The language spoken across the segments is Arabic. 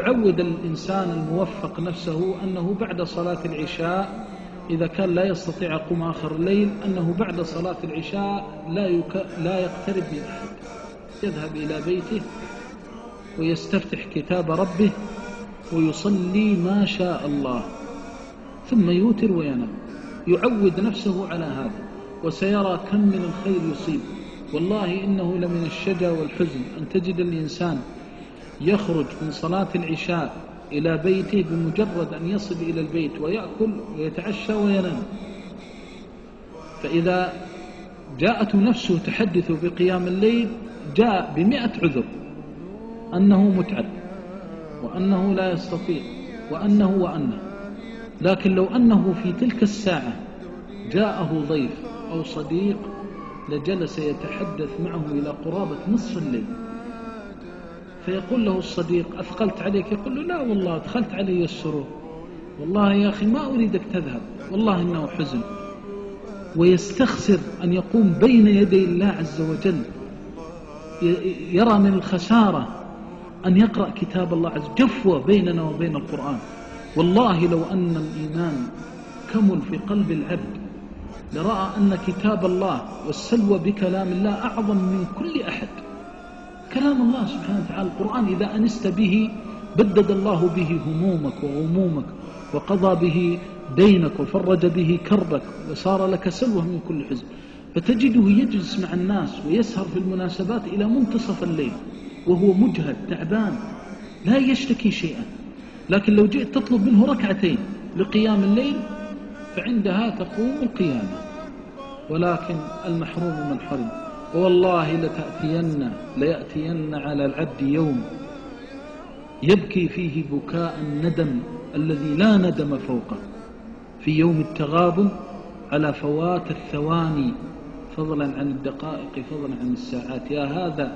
يعود الإنسان الموفق نفسه أنه بعد صلاة العشاء إذا كان لا يستطيع يقوم آخر الليل أنه بعد صلاة العشاء لا, يك... لا يقترب من أحد. يذهب إلى بيته ويستفتح كتاب ربه ويصلي ما شاء الله ثم يوتر وينام. يعود نفسه على هذا وسيرى كم من الخير يصيب. والله إنه لمن الشجا والحزن أن تجد الإنسان يخرج من صلاة العشاء إلى بيته بمجرد أن يصل إلى البيت ويأكل ويتعشى وينام. فإذا جاءت نفسه تحدث بقيام الليل جاء بمئة عذر أنه متعب وأنه لا يستطيع وأنه وأنه. لكن لو أنه في تلك الساعة جاءه ضيف أو صديق لجلس يتحدث معه إلى قرابة نصف الليل. فيقول له الصديق أثقلت عليك؟ يقول له لا والله أدخلت علي السرور. والله يا أخي ما أريدك تذهب والله إنه حزن. ويستخسر أن يقوم بين يدي الله عز وجل. يرى من الخسارة أن يقرأ كتاب الله عز جفوة بيننا وبين القرآن. والله لو أن الإيمان كمل في قلب العبد لرأى أن كتاب الله والسلوى بكلام الله أعظم من كل أحد. كلام الله سبحانه وتعالى القرآن إذا أنست به بدد الله به همومك وغمومك وقضى به دينك وفرج به كربك وصار لك سلوة من كل حزب. فتجده يجلس مع الناس ويسهر في المناسبات إلى منتصف الليل وهو مجهد تعبان لا يشتكي شيئا. لكن لو جئت تطلب منه ركعتين لقيام الليل فعندها تقوم القيامة. ولكن المحروم من حرم. والله لتأتين ليأتين على العبد يوم يبكي فيه بكاء الندم الذي لا ندم فوقه. في يوم التغابن على فوات الثواني فضلا عن الدقائق فضلا عن الساعات. يا هذا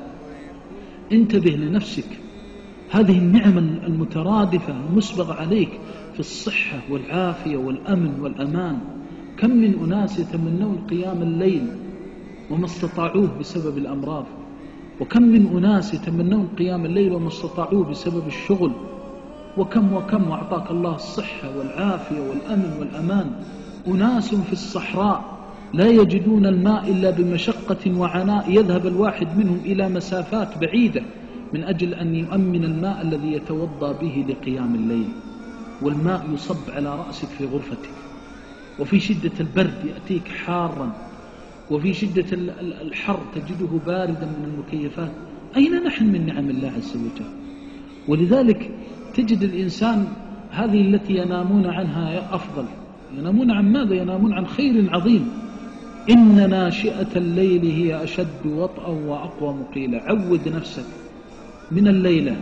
انتبه لنفسك. هذه النعم المترادفة المسبغة عليك في الصحة والعافية والأمن والأمان. كم من أناس يتمنون قيام الليل وما استطاعوه بسبب الأمراض. وكم من أناس يتمنون قيام الليل وما استطاعوه بسبب الشغل. وكم وكم وأعطاك الله الصحة والعافية والأمن والأمان. أناس في الصحراء لا يجدون الماء إلا بمشقة وعناء يذهب الواحد منهم إلى مسافات بعيدة من أجل أن يؤمن الماء الذي يتوضى به لقيام الليل. والماء يصب على رأسك في غرفتك. وفي شدة البرد يأتيك حارا وفي شدة الحر تجده باردا من المكيفات. أين نحن من نعم الله عز وجل؟ ولذلك تجد الإنسان هذه التي ينامون عنها أفضل. ينامون عن ماذا؟ ينامون عن خير عظيم. إن ناشئة الليل هي أشد وطئا وأقوى مقيلة عود نفسك من الليلة.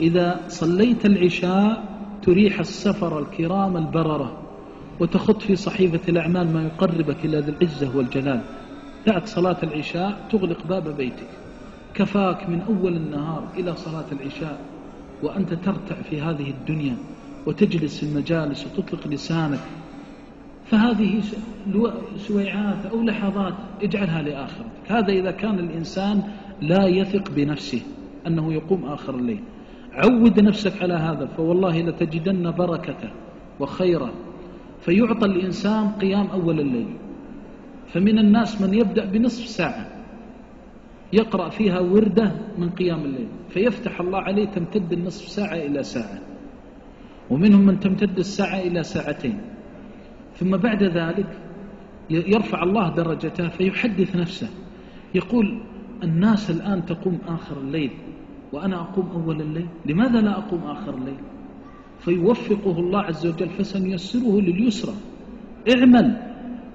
إذا صليت العشاء تريح السفر الكرام البررة. وتخط في صحيفة الأعمال ما يقربك إلى ذي العزة والجلال. بعد صلاة العشاء تغلق باب بيتك. كفاك من أول النهار إلى صلاة العشاء وأنت ترتع في هذه الدنيا وتجلس في المجالس وتطلق لسانك. فهذه سويعات أو لحظات اجعلها لآخرتك. هذا إذا كان الإنسان لا يثق بنفسه أنه يقوم آخر الليل. عود نفسك على هذا فوالله لتجدن بركته وخيره فيعطى الإنسان قيام أول الليل. فمن الناس من يبدأ بنصف ساعة يقرأ فيها وردة من قيام الليل. فيفتح الله عليه تمتد النصف ساعة إلى ساعة. ومنهم من تمتد الساعة إلى ساعتين. ثم بعد ذلك يرفع الله درجته فيحدث نفسه. يقول الناس الآن تقوم آخر الليل وأنا أقوم أول الليل. لماذا لا أقوم آخر الليل؟ فيوفقه الله عز وجل فسنيسره لليسرى. اعمل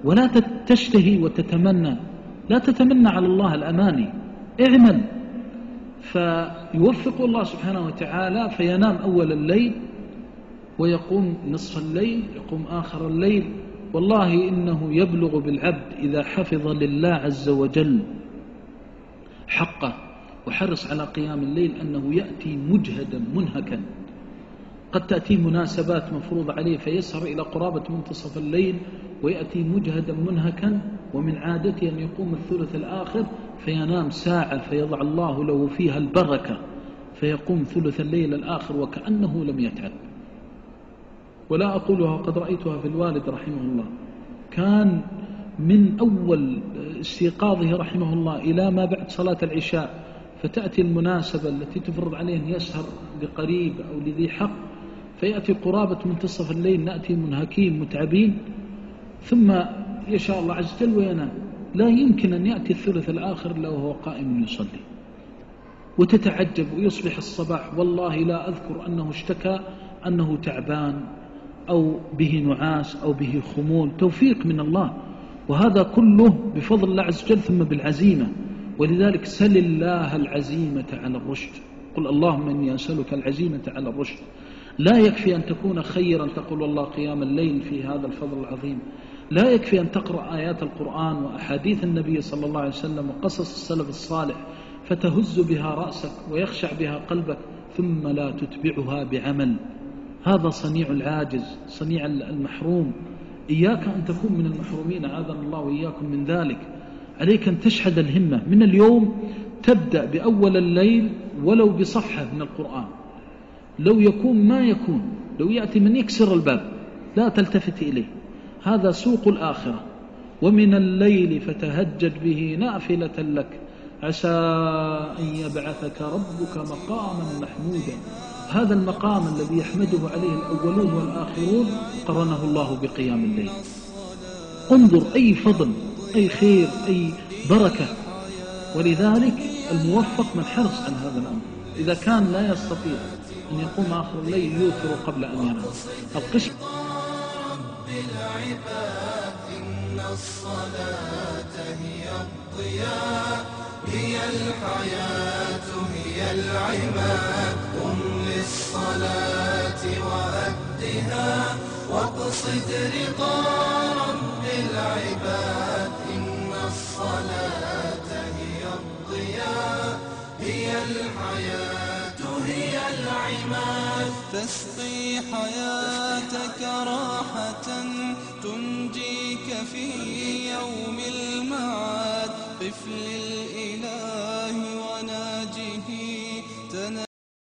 ولا تشتهي وتتمنى. لا تتمنى على الله الأماني. اعمل. فيوفق الله سبحانه وتعالى فينام أول الليل ويقوم نصف الليل يقوم آخر الليل. والله إنه يبلغ بالعبد إذا حفظ لله عز وجل حقه. وحرص على قيام الليل أنه يأتي مجهدا منهكا. قد تأتي مناسبات مفروض عليه فيسهر إلى قرابة منتصف الليل ويأتي مجهدا منهكا ومن عادته أن يقوم الثلث الآخر فينام ساعة فيضع الله له فيها البركة فيقوم ثلث الليل الآخر وكأنه لم يتعب. ولا أقولها قد رأيتها في الوالد رحمه الله. كان من أول استيقاظه رحمه الله إلى ما بعد صلاة العشاء فتأتي المناسبة التي تفرض عليه أن يسهر بقريب أو لذي حق فيأتي قرابة منتصف الليل نأتي منهكين متعبين ثم يشاء الله عز وجل وينام لا يمكن أن يأتي الثلث الآخر إلا وهو قائم يصلي. وتتعجب ويصبح الصباح. والله لا أذكر أنه اشتكى أنه تعبان أو به نعاس أو به خمول. توفيق من الله. وهذا كله بفضل الله عز وجل ثم بالعزيمة. ولذلك سل الله العزيمة على الرشد. قل اللهم إني أسألك العزيمة على الرشد. لا يكفي أن تكون خيرا تقول والله قيام الليل في هذا الفضل العظيم. لا يكفي أن تقرأ آيات القرآن وأحاديث النبي صلى الله عليه وسلم وقصص السلف الصالح فتهز بها رأسك ويخشع بها قلبك ثم لا تتبعها بعمل. هذا صنيع العاجز صنيع المحروم. إياك أن تكون من المحرومين عاذنا الله وإياكم من ذلك. عليك أن تشحذ الهمة. من اليوم تبدأ بأول الليل ولو بصفحة من القرآن. لو يكون ما يكون لو يأتي من يكسر الباب لا تلتفت إليه. هذا سوق الآخرة. ومن الليل فتهجد به نافلة لك. عسى أن يبعثك ربك مقاما محمودا. هذا المقام الذي يحمده عليه الأولون والآخرون قرنه الله بقيام الليل. انظر أي فضل أي خير أي بركة. ولذلك الموفق من حرص عن هذا الأمر. إذا كان لا يستطيع أن يقوم آخر الليل يوتر قبل أن ينام. القسم إن الصلاة هي الضياء هي الحياة هي العماد قم للصلاة وأدها واقصد رضا هي العماد تسقي حياتك راحة تنجيك في يوم المعاد. قف للإله